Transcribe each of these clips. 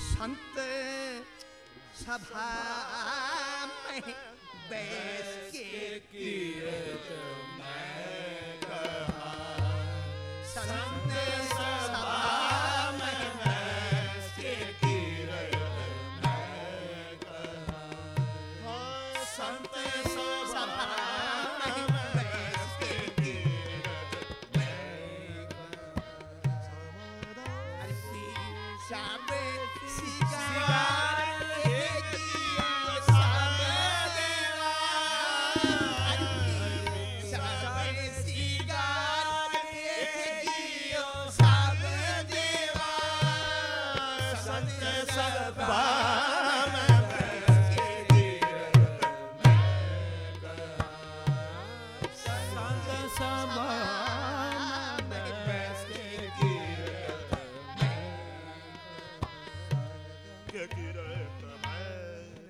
संत सभा में बैठ के कीरत मैं कहा संत ਸਮਾਨ ਪੈਸੇ ਕੀਰਤ ਮੈਂ ਕਿ ਕੀਰਤ ਮੈਂ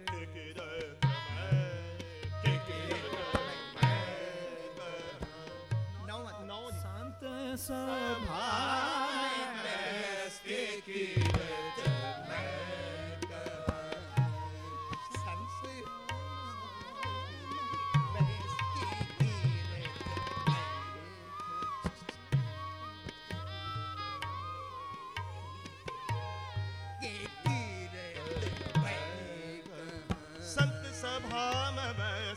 ਕਿ ਕੀਰਤ ਮੈਂ ਕਿ ਕੀਰਤ ਮੈਂ ਨੌ ਨੌ ਸੰਤ ਸਭਾ ਮੈਂ ਪੈਸੇ ਕੀਰਤ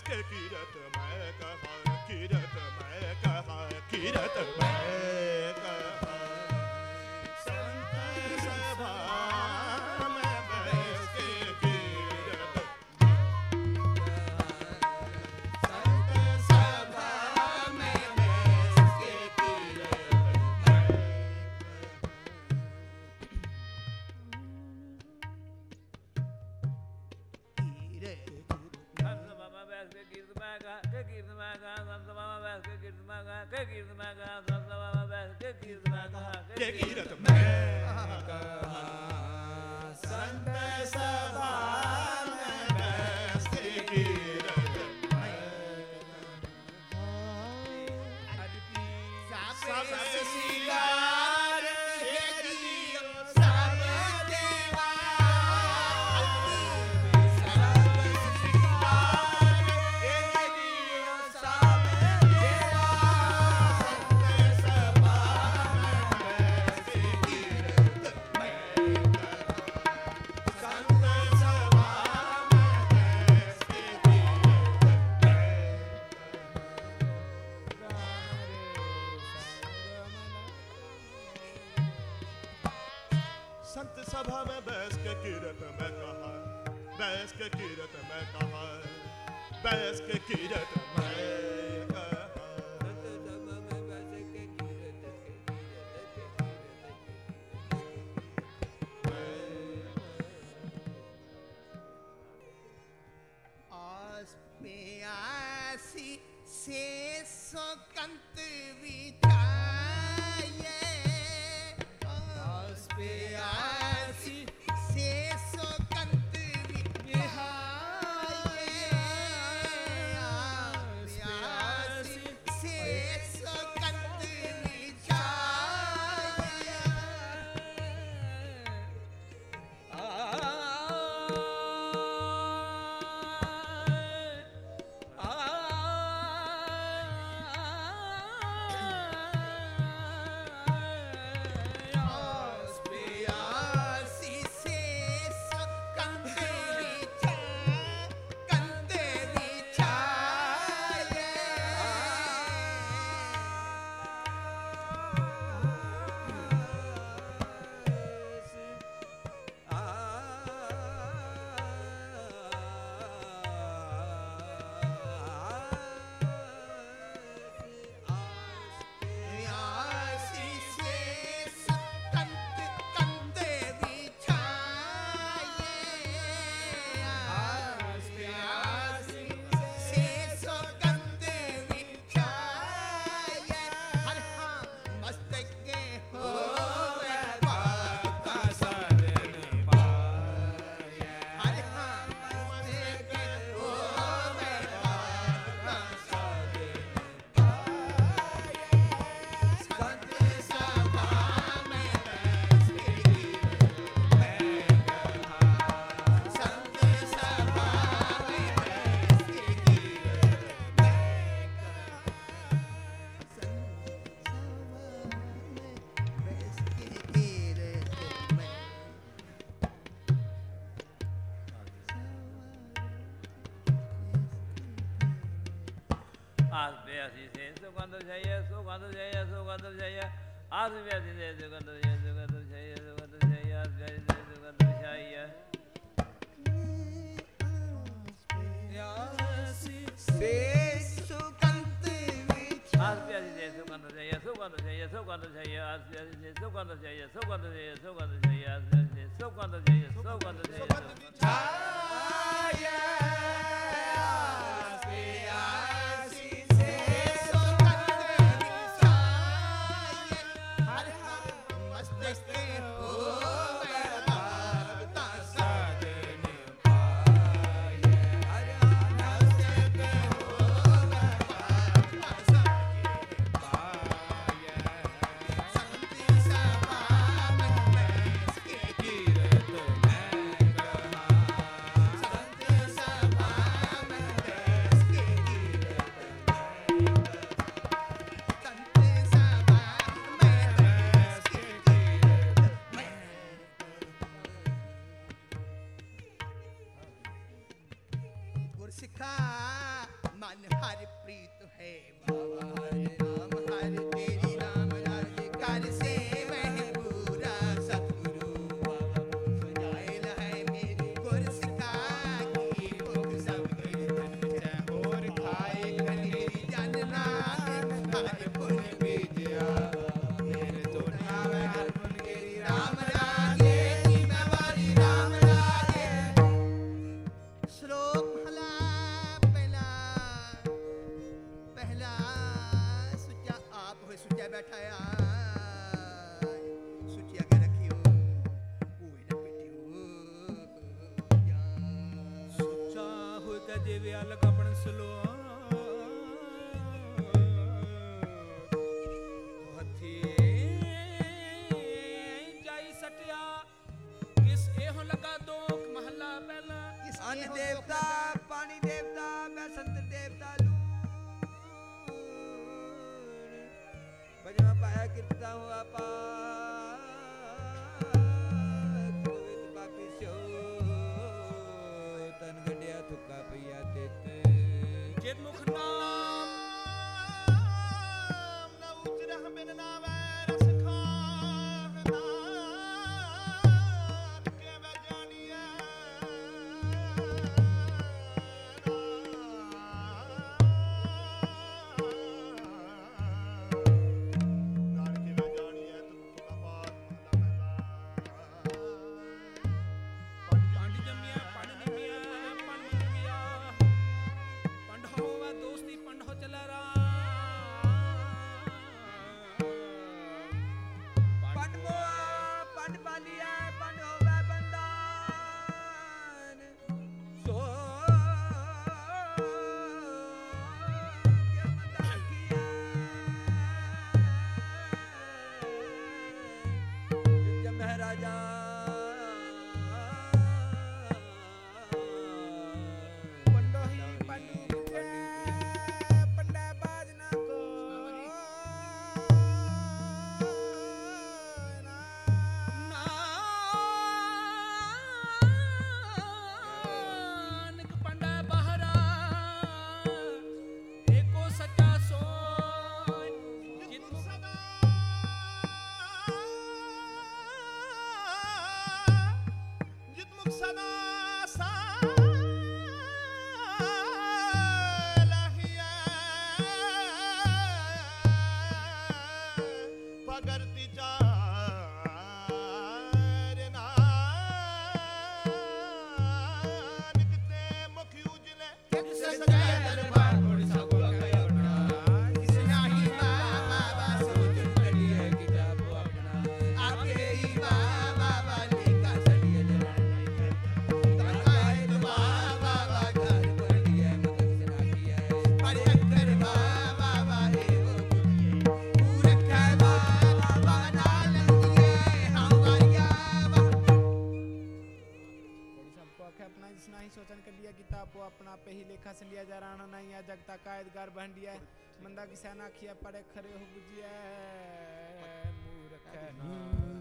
ਕਿਰਤ ਮੈਂ ਕਹਾ ਕਿਰਤ ਮੈਂ ਕਹਾ ਕਿਰਤ ਮੈਂ ਕੀਰਤ ਮੈਂ ਕਹਾ ਸਭ ਸਭਾ ਬੈਠ ਕੇ ਕੀਰਤ ਮੈਂ ਕਹਾ ਕੇ ਕੀਰਤ ਮੈਂ ਕਹਾ ਸੰਤ ਸਭਾ के कीरत में कहा बैठ के कीरत जय सुगत जय आज व्याधि जय सुगत जय सुगत जय सुगत जय आज व्याधि जय सुगत जय सुगंध आज व्याधि जय सुगंध जय सुगंध जय सुगंध जय आज व्याधि जय सुगंध जय सुगंध जय सुगंध जय आज व्याधि जय सुगंध जय सुगंध जय pa Sitaram. कुछ नहीं शोचन कर लिया किताब वो अपना पे ही लेखा से लिया जा रहा नहीं है जगता कायदगार बन दिया है मंदा किसान आखिया पड़े खड़े हो गुजिया मूर्ख